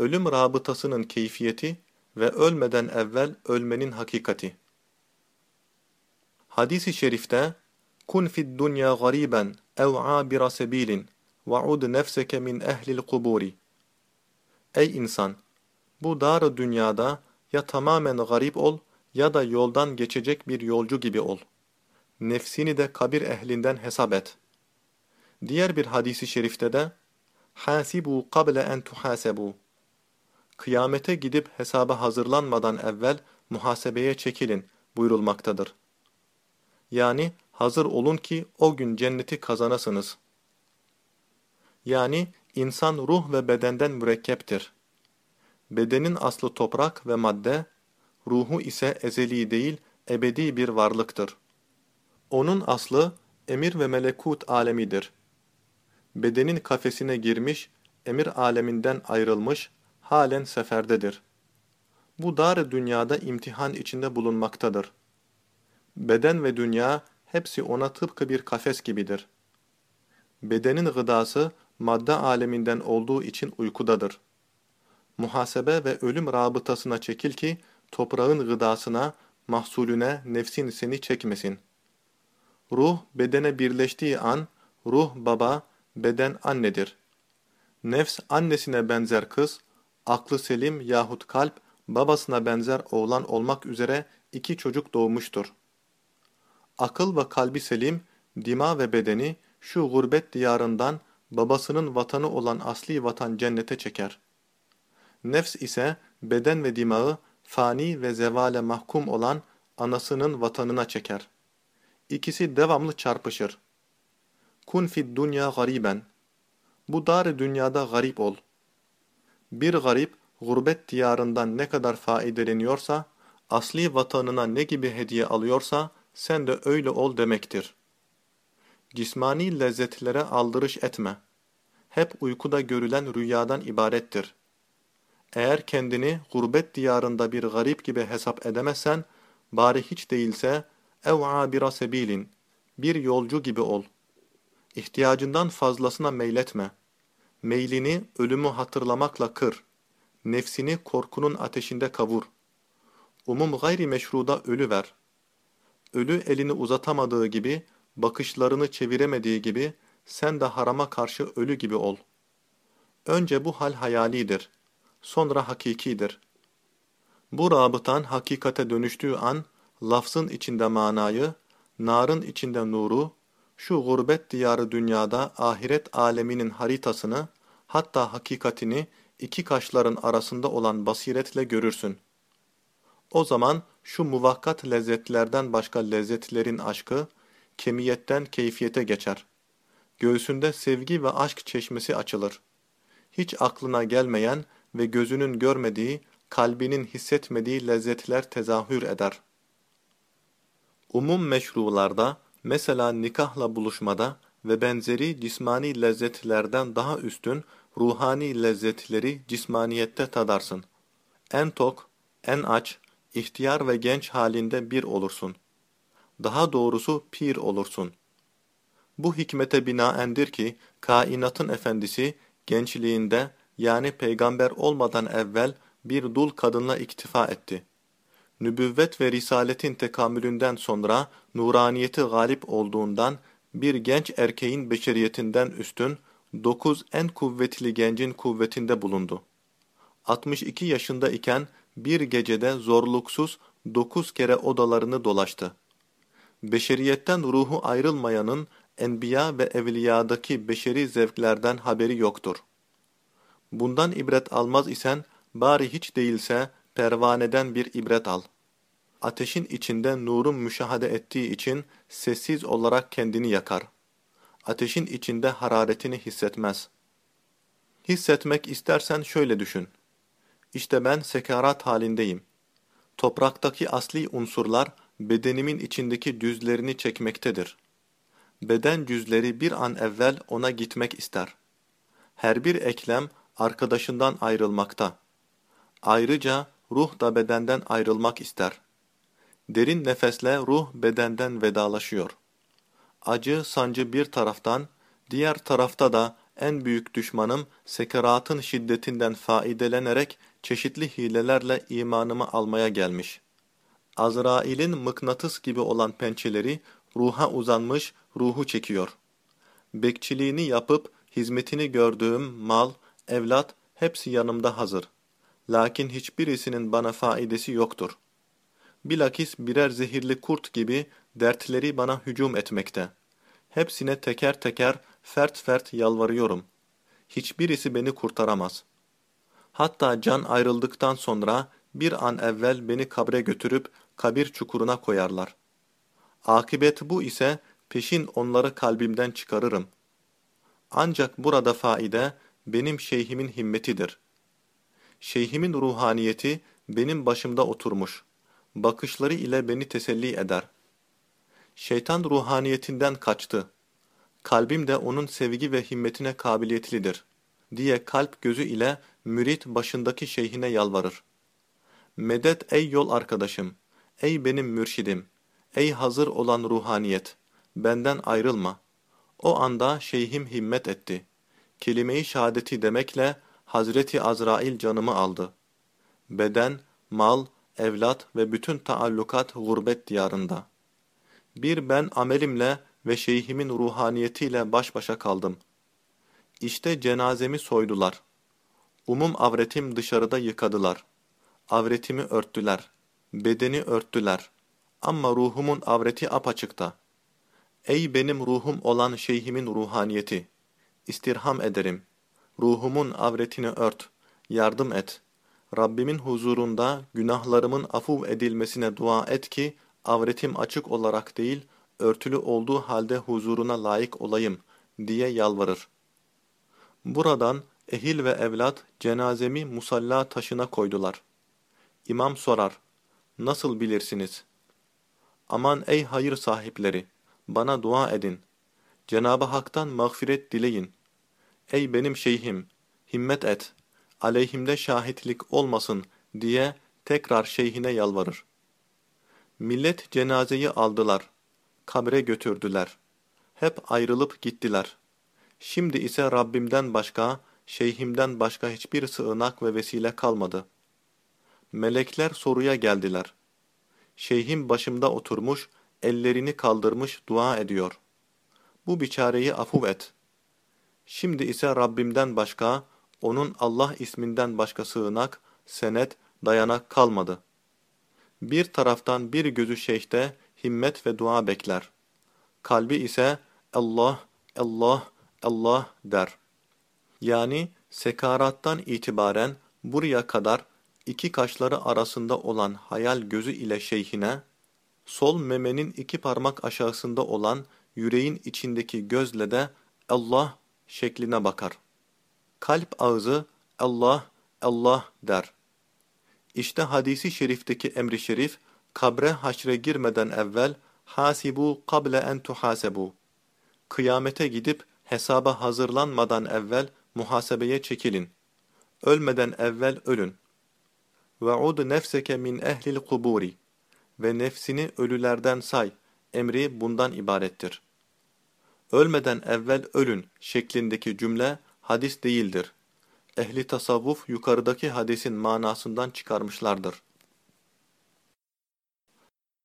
ölüm rabıtasının keyfiyeti ve ölmeden evvel ölmenin hakikati. Hadis-i şerifte kun fid dunya gariben ev abira sebilin ve ud nefseke min ehlil kuburi. Ey insan! Bu dar dünyada ya tamamen garip ol ya da yoldan geçecek bir yolcu gibi ol. Nefsini de kabir ehlinden hesap et. Diğer bir hadisi şerifte de hasibu qable en tuhasebu. Kıyamete gidip hesaba hazırlanmadan evvel muhasebeye çekilin buyurulmaktadır. Yani hazır olun ki o gün cenneti kazanasınız. Yani insan ruh ve bedenden mürekkeptir. Bedenin aslı toprak ve madde, ruhu ise ezeli değil, ebedi bir varlıktır. Onun aslı emir ve melekut alemidir. Bedenin kafesine girmiş, emir aleminden ayrılmış, halen seferdedir. Bu dar dünyada imtihan içinde bulunmaktadır. Beden ve dünya hepsi ona tıpkı bir kafes gibidir. Bedenin gıdası madde aleminden olduğu için uykudadır. Muhasebe ve ölüm rabıtasına çekil ki toprağın gıdasına, mahsulüne nefsin seni çekmesin. Ruh bedene birleştiği an, ruh baba, beden annedir. Nefs annesine benzer kız, aklı selim yahut kalp babasına benzer oğlan olmak üzere iki çocuk doğmuştur. Akıl ve kalbi selim, dima ve bedeni şu gurbet diyarından babasının vatanı olan asli vatan cennete çeker. Nefs ise beden ve dimağı fani ve zevale mahkum olan anasının vatanına çeker. İkisi devamlı çarpışır. Kun fid dunya gariben. Bu dar dünyada garip ol. Bir garip gurbet diyarından ne kadar faydeleniyorsa, asli vatanına ne gibi hediye alıyorsa sen de öyle ol demektir. Cismani lezzetlere aldırış etme. Hep uykuda görülen rüyadan ibarettir. Eğer kendini gurbet diyarında bir garip gibi hesap edemezsen, bari hiç değilse ev abira sebilin, bir yolcu gibi ol. İhtiyacından fazlasına meyletme. Meylini ölümü hatırlamakla kır. Nefsini korkunun ateşinde kavur. Umum gayri meşruda ölü ver. Ölü elini uzatamadığı gibi, bakışlarını çeviremediği gibi, sen de harama karşı ölü gibi ol. Önce bu hal hayalidir, sonra hakikidir. Bu rabıtan hakikate dönüştüğü an, lafzın içinde manayı, narın içinde nuru, şu gurbet diyarı dünyada ahiret aleminin haritasını, hatta hakikatini iki kaşların arasında olan basiretle görürsün. O zaman şu muvakkat lezzetlerden başka lezzetlerin aşkı, kemiyetten keyfiyete geçer. Göğsünde sevgi ve aşk çeşmesi açılır. Hiç aklına gelmeyen ve gözünün görmediği, kalbinin hissetmediği lezzetler tezahür eder. Umum meşrularda, mesela nikahla buluşmada ve benzeri cismani lezzetlerden daha üstün ruhani lezzetleri cismaniyette tadarsın. En tok, en aç, ihtiyar ve genç halinde bir olursun. Daha doğrusu pir olursun. Bu hikmete binaendir ki, kainatın efendisi gençliğinde yani peygamber olmadan evvel bir dul kadınla iktifa etti. Nübüvvet ve risaletin tekamülünden sonra nuraniyeti galip olduğundan bir genç erkeğin beşeriyetinden üstün, dokuz en kuvvetli gencin kuvvetinde bulundu. 62 yaşında iken bir gecede zorluksuz dokuz kere odalarını dolaştı. Beşeriyetten ruhu ayrılmayanın enbiya ve evliyadaki beşeri zevklerden haberi yoktur. Bundan ibret almaz isen bari hiç değilse pervaneden bir ibret al. Ateşin içinde nurun müşahede ettiği için sessiz olarak kendini yakar. Ateşin içinde hararetini hissetmez. Hissetmek istersen şöyle düşün. İşte ben sekarat halindeyim. Topraktaki asli unsurlar bedenimin içindeki düzlerini çekmektedir. Beden cüzleri bir an evvel ona gitmek ister. Her bir eklem arkadaşından ayrılmakta. Ayrıca ruh da bedenden ayrılmak ister. Derin nefesle ruh bedenden vedalaşıyor. Acı, sancı bir taraftan, diğer tarafta da en büyük düşmanım sekeratın şiddetinden faidelenerek çeşitli hilelerle imanımı almaya gelmiş. Azrail'in mıknatıs gibi olan pençeleri ruha uzanmış, ruhu çekiyor. Bekçiliğini yapıp hizmetini gördüğüm mal, evlat hepsi yanımda hazır. Lakin hiçbirisinin bana faidesi yoktur. Bilakis birer zehirli kurt gibi dertleri bana hücum etmekte. Hepsine teker teker, fert fert yalvarıyorum. Hiçbirisi beni kurtaramaz. Hatta can ayrıldıktan sonra bir an evvel beni kabre götürüp kabir çukuruna koyarlar. Akibet bu ise peşin onları kalbimden çıkarırım. Ancak burada faide benim şeyhimin himmetidir. Şeyhimin ruhaniyeti benim başımda oturmuş. Bakışları ile beni teselli eder. Şeytan ruhaniyetinden kaçtı. Kalbim de onun sevgi ve himmetine kabiliyetlidir diye kalp gözü ile mürit başındaki şeyhine yalvarır. Medet ey yol arkadaşım, ey benim mürşidim, ey hazır olan ruhaniyet, benden ayrılma. O anda şeyhim himmet etti. Kelime-i şehadeti demekle Hazreti Azrail canımı aldı. Beden, mal, evlat ve bütün taallukat gurbet diyarında. Bir ben amelimle ve şeyhimin ruhaniyetiyle baş başa kaldım. İşte cenazemi soydular. Umum avretim dışarıda yıkadılar. Avretimi örttüler. Bedeni örttüler. Ama ruhumun avreti apaçıkta. Ey benim ruhum olan şeyhimin ruhaniyeti! İstirham ederim. Ruhumun avretini ört. Yardım et. Rabbimin huzurunda günahlarımın afuv edilmesine dua et ki, avretim açık olarak değil, örtülü olduğu halde huzuruna layık olayım diye yalvarır. Buradan ehil ve evlat cenazemi musalla taşına koydular. İmam sorar, nasıl bilirsiniz? Aman ey hayır sahipleri, bana dua edin. Cenab-ı Hak'tan mağfiret dileyin. Ey benim şeyhim, himmet et, aleyhimde şahitlik olmasın diye tekrar şeyhine yalvarır. Millet cenazeyi aldılar, kabre götürdüler. Hep ayrılıp gittiler. Şimdi ise Rabbimden başka, şeyhimden başka hiçbir sığınak ve vesile kalmadı. Melekler soruya geldiler. Şeyhim başımda oturmuş, ellerini kaldırmış dua ediyor. Bu biçareyi afuv et. Şimdi ise Rabbimden başka, onun Allah isminden başka sığınak, senet, dayanak kalmadı. Bir taraftan bir gözü şeyhte himmet ve dua bekler. Kalbi ise Allah, Allah, Allah der. Yani sekarattan itibaren buraya kadar iki kaşları arasında olan hayal gözü ile şeyhine, sol memenin iki parmak aşağısında olan yüreğin içindeki gözle de Allah şekline bakar. Kalp ağzı Allah, Allah der. İşte hadisi şerifteki emri şerif, kabre haşre girmeden evvel hasibu kable en tuhasebu. Kıyamete gidip hesaba hazırlanmadan evvel muhasebeye çekilin. Ölmeden evvel ölün. Ve ud nefseke min ehlil kuburi. Ve nefsini ölülerden say. Emri bundan ibarettir. Ölmeden evvel ölün şeklindeki cümle hadis değildir. Ehli tasavvuf yukarıdaki hadisin manasından çıkarmışlardır.